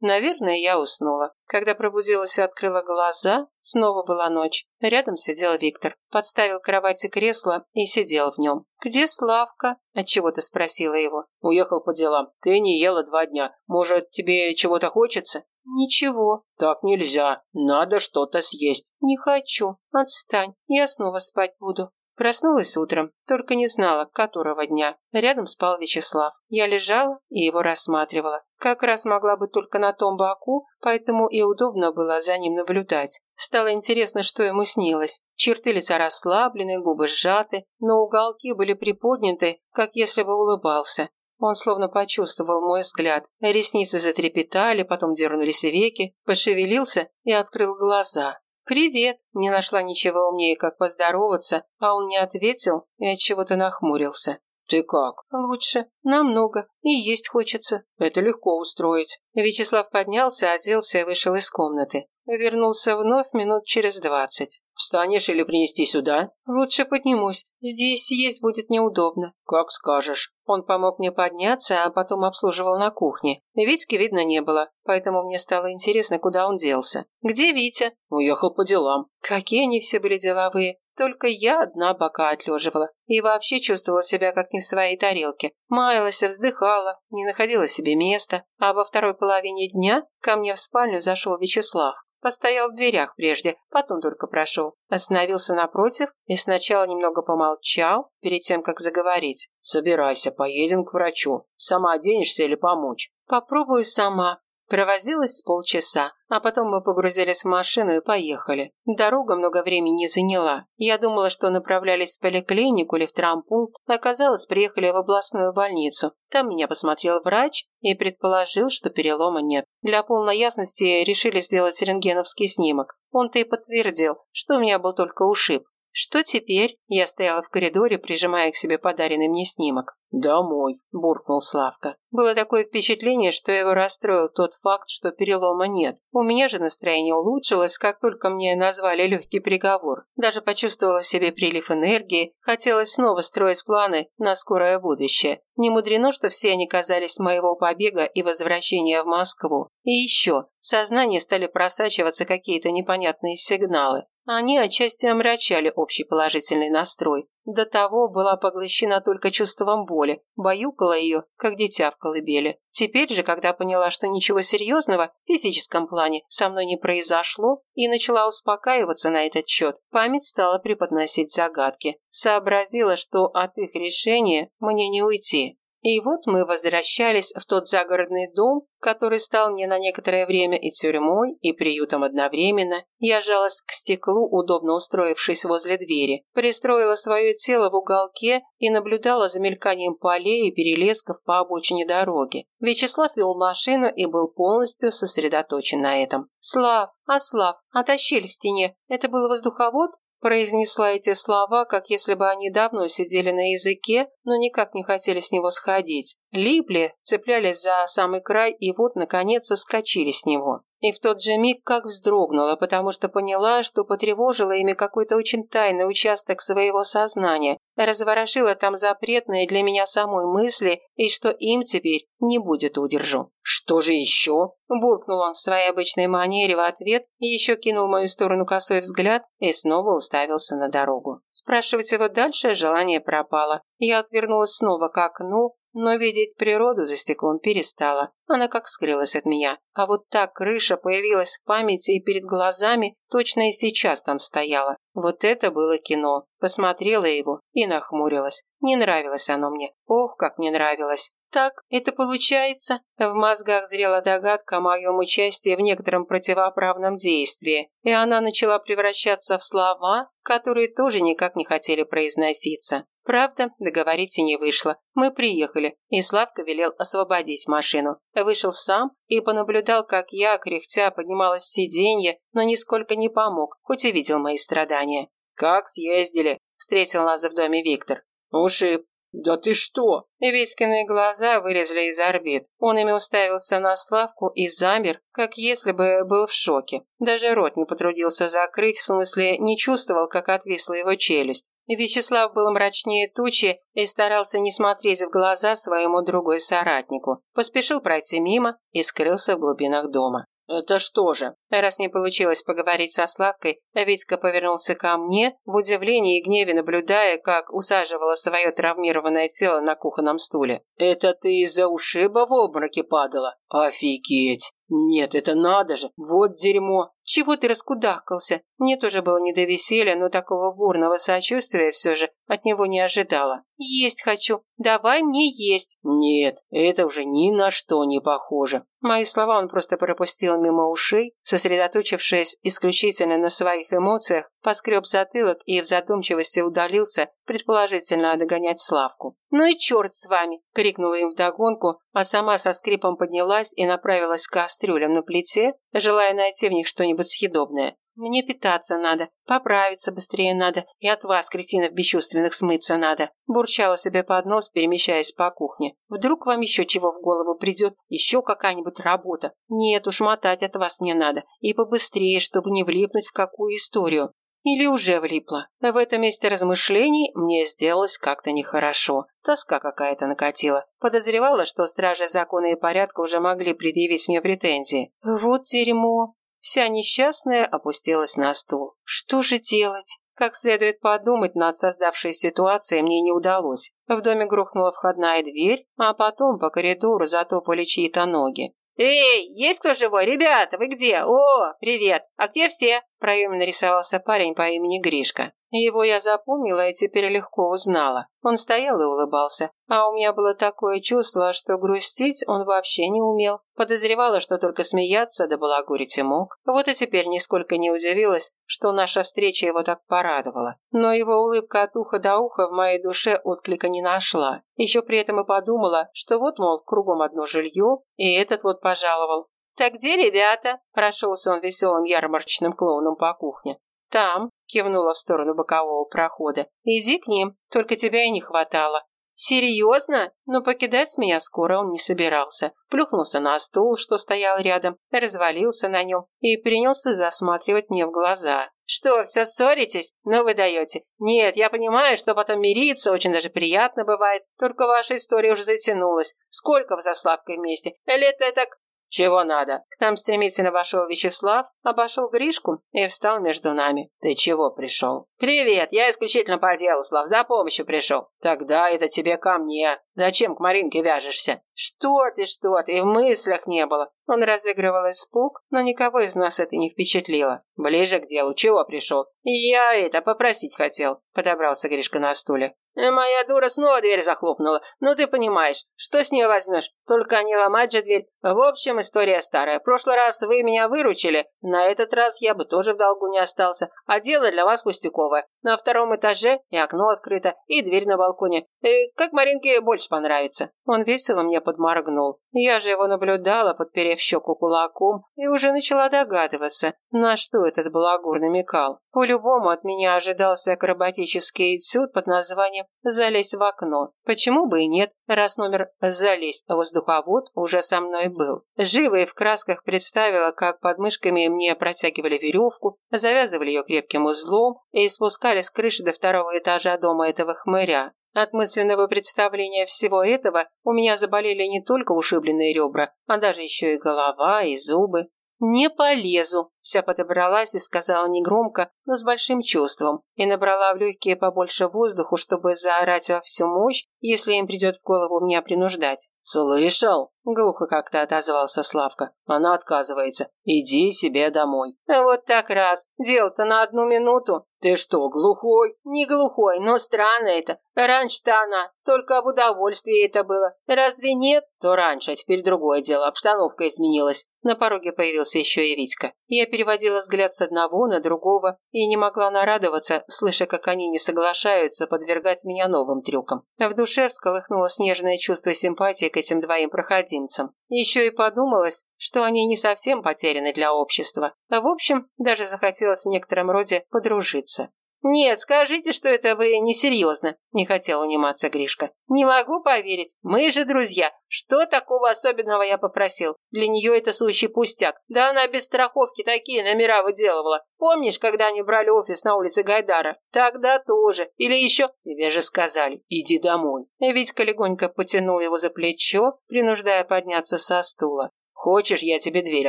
Наверное, я уснула. Когда пробудилась и открыла глаза, снова была ночь. Рядом сидел Виктор. Подставил к кровати кресло и сидел в нем. «Где Славка?» – отчего-то спросила его. «Уехал по делам. Ты не ела два дня. Может, тебе чего-то хочется?» «Ничего». «Так нельзя. Надо что-то съесть». «Не хочу. Отстань. Я снова спать буду». Проснулась утром, только не знала, которого дня. Рядом спал Вячеслав. Я лежала и его рассматривала. Как раз могла бы только на том боку, поэтому и удобно было за ним наблюдать. Стало интересно, что ему снилось. Черты лица расслаблены, губы сжаты, но уголки были приподняты, как если бы улыбался. Он словно почувствовал мой взгляд. Ресницы затрепетали, потом дернулись веки, пошевелился и открыл глаза. «Привет!» Не нашла ничего умнее, как поздороваться, а он не ответил и от чего то нахмурился. «Ты как?» «Лучше. Намного. И есть хочется». «Это легко устроить». Вячеслав поднялся, оделся и вышел из комнаты. Вернулся вновь минут через двадцать. «Встанешь или принести сюда?» «Лучше поднимусь. Здесь есть будет неудобно». «Как скажешь». Он помог мне подняться, а потом обслуживал на кухне. Витьки видно не было, поэтому мне стало интересно, куда он делся. «Где Витя?» «Уехал по делам». Какие они все были деловые. Только я одна бока отлеживала. И вообще чувствовала себя как не в своей тарелке. Маялась, вздыхала, не находила себе места. А во второй половине дня ко мне в спальню зашел Вячеслав. Постоял в дверях прежде, потом только прошел. Остановился напротив и сначала немного помолчал, перед тем, как заговорить. «Собирайся, поедем к врачу. Сама оденешься или помочь?» «Попробую сама», Провозилась с полчаса, а потом мы погрузились в машину и поехали. Дорога много времени не заняла. Я думала, что направлялись в поликлинику или в травмпункт, а оказалось, приехали в областную больницу. Там меня посмотрел врач и предположил, что перелома нет. Для полной ясности решили сделать рентгеновский снимок. Он-то и подтвердил, что у меня был только ушиб. «Что теперь?» Я стояла в коридоре, прижимая к себе подаренный мне снимок. «Домой», – буркнул Славка. Было такое впечатление, что его расстроил тот факт, что перелома нет. У меня же настроение улучшилось, как только мне назвали легкий приговор. Даже почувствовала в себе прилив энергии, хотелось снова строить планы на скорое будущее. Не мудрено, что все они казались моего побега и возвращения в Москву. И еще, в сознание стали просачиваться какие-то непонятные сигналы. Они отчасти омрачали общий положительный настрой. До того была поглощена только чувством боли, баюкала ее, как дитя в колыбели. Теперь же, когда поняла, что ничего серьезного в физическом плане со мной не произошло, и начала успокаиваться на этот счет, память стала преподносить загадки. Сообразила, что от их решения мне не уйти. И вот мы возвращались в тот загородный дом, который стал мне на некоторое время и тюрьмой, и приютом одновременно. Я жалась к стеклу, удобно устроившись возле двери, пристроила свое тело в уголке и наблюдала за мельканием полей и перелесков по обочине дороги. Вячеслав вел машину и был полностью сосредоточен на этом. «Слав, а Слав, а та щель в стене, это был воздуховод?» Произнесла эти слова, как если бы они давно сидели на языке, но никак не хотели с него сходить. Липли, цеплялись за самый край и вот, наконец, соскочили с него. И в тот же миг как вздрогнула, потому что поняла, что потревожила ими какой-то очень тайный участок своего сознания, разворошила там запретные для меня самой мысли, и что им теперь не будет удержу. «Что же еще?» – буркнул он в своей обычной манере в ответ, еще кинул в мою сторону косой взгляд и снова уставился на дорогу. Спрашивать его дальше желание пропало. Я отвернулась снова к окну, но видеть природу за стеклом перестала. Она как скрылась от меня. А вот та крыша появилась в памяти и перед глазами, точно и сейчас там стояла. Вот это было кино. Посмотрела его и нахмурилась. Не нравилось оно мне. Ох, как не нравилось. Так, это получается? В мозгах зрела догадка о моем участии в некотором противоправном действии, и она начала превращаться в слова, которые тоже никак не хотели произноситься. Правда, договорить и не вышло. Мы приехали, и Славка велел освободить машину. Вышел сам и понаблюдал, как я, кряхтя, поднималась с сиденья, но нисколько не помог, хоть и видел мои страдания. «Как съездили?» – встретил нас в доме Виктор. «Ушиб. Да ты что? Витькины глаза вылезли из орбит. Он ими уставился на Славку и замер, как если бы был в шоке. Даже рот не потрудился закрыть, в смысле не чувствовал, как отвисла его челюсть. Вячеслав был мрачнее тучи и старался не смотреть в глаза своему другой соратнику. Поспешил пройти мимо и скрылся в глубинах дома. «Это что же?» Раз не получилось поговорить со Славкой, Витька повернулся ко мне, в удивлении и гневе наблюдая, как усаживала свое травмированное тело на кухонном стуле. «Это ты из-за ушиба в обмороке падала? Офигеть! Нет, это надо же! Вот дерьмо!» «Чего ты раскудахкался?» Мне тоже было не до веселья, но такого бурного сочувствия все же от него не ожидала. «Есть хочу. Давай мне есть». «Нет, это уже ни на что не похоже». Мои слова он просто пропустил мимо ушей, сосредоточившись исключительно на своих эмоциях, поскреб затылок и в задумчивости удалился, предположительно догонять Славку. «Ну и черт с вами!» – крикнула им вдогонку, а сама со скрипом поднялась и направилась к кастрюлям на плите, желая найти в них что-нибудь съедобное. Мне питаться надо, поправиться быстрее надо, и от вас, кретинов бесчувственных, смыться надо. Бурчала себе под нос, перемещаясь по кухне. Вдруг вам еще чего в голову придет, еще какая-нибудь работа. Нет уж, мотать от вас мне надо, и побыстрее, чтобы не влипнуть в какую историю. Или уже влипла. В этом месте размышлений мне сделалось как-то нехорошо. Тоска какая-то накатила. Подозревала, что стражи закона и порядка уже могли предъявить мне претензии. Вот дерьмо. Вся несчастная опустилась на стул. Что же делать? Как следует подумать над создавшей ситуацией мне не удалось. В доме грохнула входная дверь, а потом по коридору затопали чьи-то ноги. «Эй, есть кто живой? Ребята, вы где? О, привет! А где все?» В проеме нарисовался парень по имени Гришка. Его я запомнила и теперь легко узнала. Он стоял и улыбался, а у меня было такое чувство, что грустить он вообще не умел. Подозревала, что только смеяться да балагурить и мог. Вот и теперь нисколько не удивилась, что наша встреча его так порадовала. Но его улыбка от уха до уха в моей душе отклика не нашла. Еще при этом и подумала, что вот, мол, кругом одно жилье, и этот вот пожаловал. «Так где ребята?» – прошелся он веселым ярмарочным клоуном по кухне. «Там», – кивнула в сторону бокового прохода. «Иди к ним, только тебя и не хватало». «Серьезно?» Но покидать меня скоро он не собирался. Плюхнулся на стул, что стоял рядом, развалился на нем и принялся засматривать мне в глаза. «Что, все ссоритесь? Ну вы даете. Нет, я понимаю, что потом мириться очень даже приятно бывает, только ваша история уже затянулась. Сколько вы за Славкой вместе? Лет так «Чего надо?» К нам стремительно вошел Вячеслав, обошел Гришку и встал между нами. «Ты чего пришел?» «Привет, я исключительно по делу, Слав, за помощью пришел». «Тогда это тебе ко мне. Зачем к Маринке вяжешься?» «Что ты, что ты, и в мыслях не было». Он разыгрывал испуг, но никого из нас это не впечатлило. «Ближе к делу, чего пришел?» «Я это попросить хотел», – подобрался Гришка на стуле. «Моя дура снова дверь захлопнула. Ну, ты понимаешь, что с нее возьмешь? Только не ломать же дверь. В общем, история старая. В прошлый раз вы меня выручили. На этот раз я бы тоже в долгу не остался. А дело для вас пустяковое. На втором этаже и окно открыто, и дверь на балконе. И э, как Маринке больше понравится». Он весело мне подморгнул. Я же его наблюдала, подперев щеку кулаком, и уже начала догадываться, на что этот балагур намекал. По-любому от меня ожидался акробатический этюд под названием «Залезь в окно». Почему бы и нет, раз номер «Залезь воздуховод» уже со мной был. Живо и в красках представила, как под мышками мне протягивали веревку, завязывали ее крепким узлом и спускали с крыши до второго этажа дома этого хмыря. От мысленного представления всего этого у меня заболели не только ушибленные ребра, а даже еще и голова, и зубы. «Не полезу», – вся подобралась и сказала негромко, но с большим чувством, и набрала в легкие побольше воздуху, чтобы заорать во всю мощь, если им придет в голову меня принуждать. «Слышал?» – глухо как-то отозвался Славка. «Она отказывается. Иди себе домой». «Вот так раз. Дело-то на одну минуту». «Ты что, глухой?» «Не глухой, но странно это. Раньше-то она. Только об удовольствии это было. Разве нет?» «То раньше, а теперь другое дело. Обстановка изменилась». На пороге появился еще и Витька. Я переводила взгляд с одного на другого и не могла нарадоваться, слыша, как они не соглашаются подвергать меня новым трюкам. В душе всколыхнуло снежное чувство симпатии к этим двоим проходимцам. Еще и подумалось, что они не совсем потеряны для общества. В общем, даже захотелось в некотором роде подружиться. «Нет, скажите, что это вы несерьезно», – не хотел униматься Гришка. «Не могу поверить. Мы же друзья. Что такого особенного я попросил? Для нее это сущий пустяк. Да она без страховки такие номера выделывала. Помнишь, когда они брали офис на улице Гайдара? Тогда тоже. Или еще... Тебе же сказали, иди домой». Витька легонько потянул его за плечо, принуждая подняться со стула. Хочешь, я тебе дверь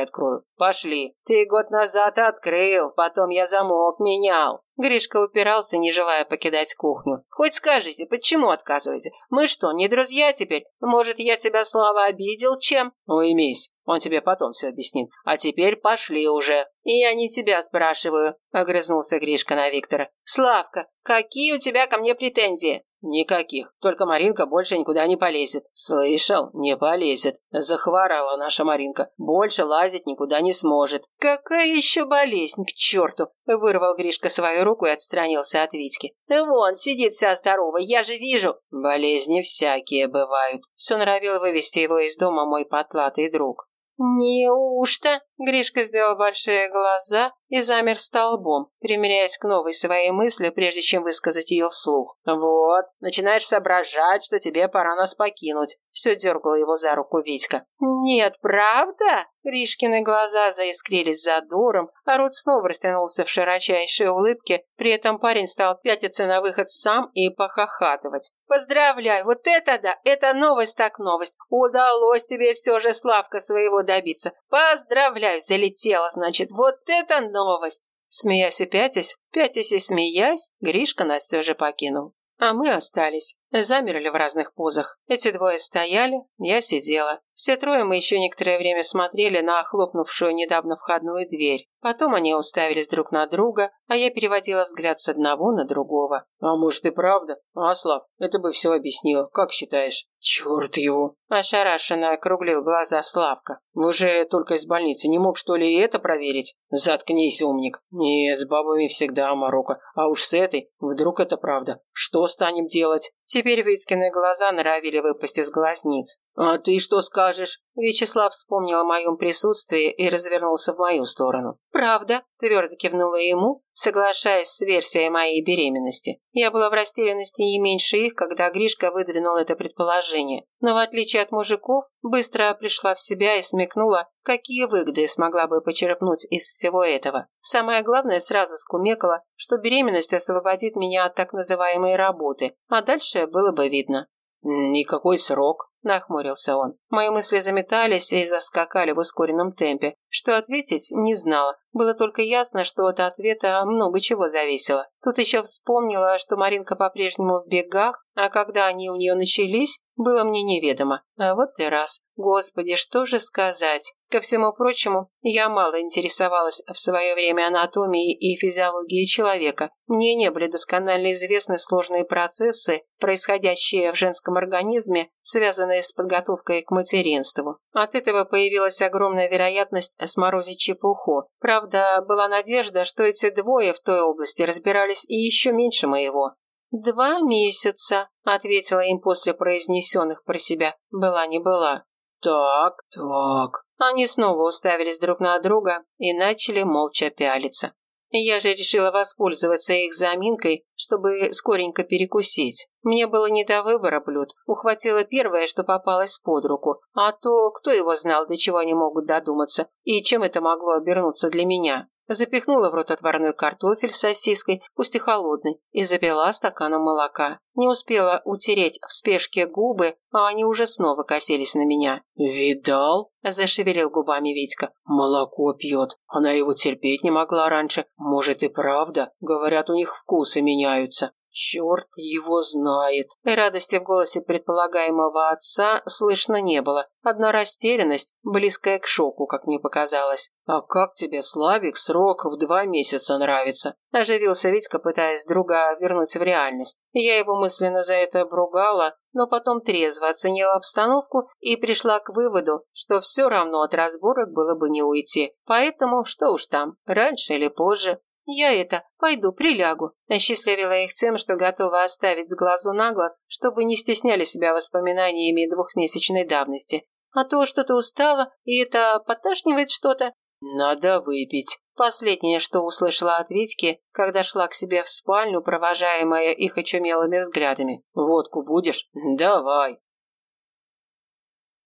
открою? Пошли. Ты год назад открыл, потом я замок менял. Гришка упирался, не желая покидать кухню. «Хоть скажите, почему отказываете? Мы что, не друзья теперь? Может, я тебя, Слава, обидел чем?» «Уймись, он тебе потом все объяснит. А теперь пошли уже». «И я не тебя спрашиваю», — огрызнулся Гришка на Виктора. «Славка, какие у тебя ко мне претензии?» «Никаких. Только Маринка больше никуда не полезет». «Слышал? Не полезет. Захворала наша Маринка. Больше лазить никуда не сможет». «Какая еще болезнь, к черту!» – вырвал Гришка свою руку и отстранился от Витьки. «Вон, сидит вся здоровая, я же вижу». «Болезни всякие бывают». Все норовил вывести его из дома мой потлатый друг. «Неужто?» Гришка сделал большие глаза и замер столбом, примиряясь к новой своей мысли, прежде чем высказать ее вслух. «Вот, начинаешь соображать, что тебе пора нас покинуть», – все дергал его за руку Витька. «Нет, правда?» Гришкины глаза заискрились задором, а рот снова растянулся в широчайшей улыбке, при этом парень стал пятиться на выход сам и похохатывать. «Поздравляю, вот это да, это новость так новость. Удалось тебе все же, Славка, своего добиться. Поздравляю, залетела, значит, вот это новость!» Смеясь и пятясь, пятясь и смеясь, Гришка нас все же покинул. А мы остались. Замерли в разных позах. Эти двое стояли, я сидела. Все трое мы еще некоторое время смотрели на охлопнувшую недавно входную дверь. Потом они уставились друг на друга, а я переводила взгляд с одного на другого. «А может и правда? Аслав, это бы все объяснило. Как считаешь?» «Черт его!» Ошарашенно округлил глаза Славка. «Вы же только из больницы. Не мог, что ли, и это проверить?» «Заткнись, умник!» «Нет, с бабами всегда морока. А уж с этой, вдруг это правда. Что станем делать?» Теперь Витькины глаза норовили выпасть из глазниц. «А ты что скажешь?» Вячеслав вспомнил о моем присутствии и развернулся в мою сторону. «Правда?» – твердо кивнула ему, соглашаясь с версией моей беременности. Я была в растерянности не меньше их, когда Гришка выдвинул это предположение. Но в отличие от мужиков, быстро пришла в себя и смекнула, какие выгоды смогла бы почерпнуть из всего этого. Самое главное, сразу скумекала, что беременность освободит меня от так называемой работы, а дальше было бы видно. «Никакой срок», – нахмурился он. Мои мысли заметались и заскакали в ускоренном темпе. Что ответить, не знала. Было только ясно, что от ответа много чего зависело. Тут еще вспомнила, что Маринка по-прежнему в бегах, а когда они у нее начались, было мне неведомо. А вот и раз. Господи, что же сказать? Ко всему прочему, я мало интересовалась в свое время анатомией и физиологией человека. Мне не были досконально известны сложные процессы, происходящие в женском организме, связанные с подготовкой к материнству. От этого появилась огромная вероятность сморозить чепуху. Правда, была надежда, что эти двое в той области разбирались и еще меньше моего. «Два месяца», — ответила им после произнесенных про себя. «Была не была». «Так, так». Они снова уставились друг на друга и начали молча пялиться. Я же решила воспользоваться их заминкой, чтобы скоренько перекусить. Мне было не до выбора блюд. Ухватила первое, что попалось под руку. А то кто его знал, до чего они могут додуматься, и чем это могло обернуться для меня. Запихнула в рот отварной картофель с сосиской, пусть и холодный, и запила стаканом молока. Не успела утереть в спешке губы, а они уже снова косились на меня. «Видал?» – зашевелил губами Витька. «Молоко пьет. Она его терпеть не могла раньше. Может и правда. Говорят, у них вкусы меняются». Черт его знает. Радости в голосе предполагаемого отца слышно не было. Одна растерянность, близкая к шоку, как мне показалось. «А как тебе, Славик, срок в два месяца нравится?» Оживился Витька, пытаясь друга вернуть в реальность. Я его мысленно за это обругала, но потом трезво оценила обстановку и пришла к выводу, что все равно от разборок было бы не уйти. Поэтому, что уж там, раньше или позже, «Я это, пойду, прилягу», – осчастливила их тем, что готова оставить с глазу на глаз, чтобы не стесняли себя воспоминаниями двухмесячной давности. А то что-то устала, и это поташнивает что-то. «Надо выпить», Последнее, что услышала от Витьки, когда шла к себе в спальню, провожаемая их очумелыми взглядами. «Водку будешь? Давай!»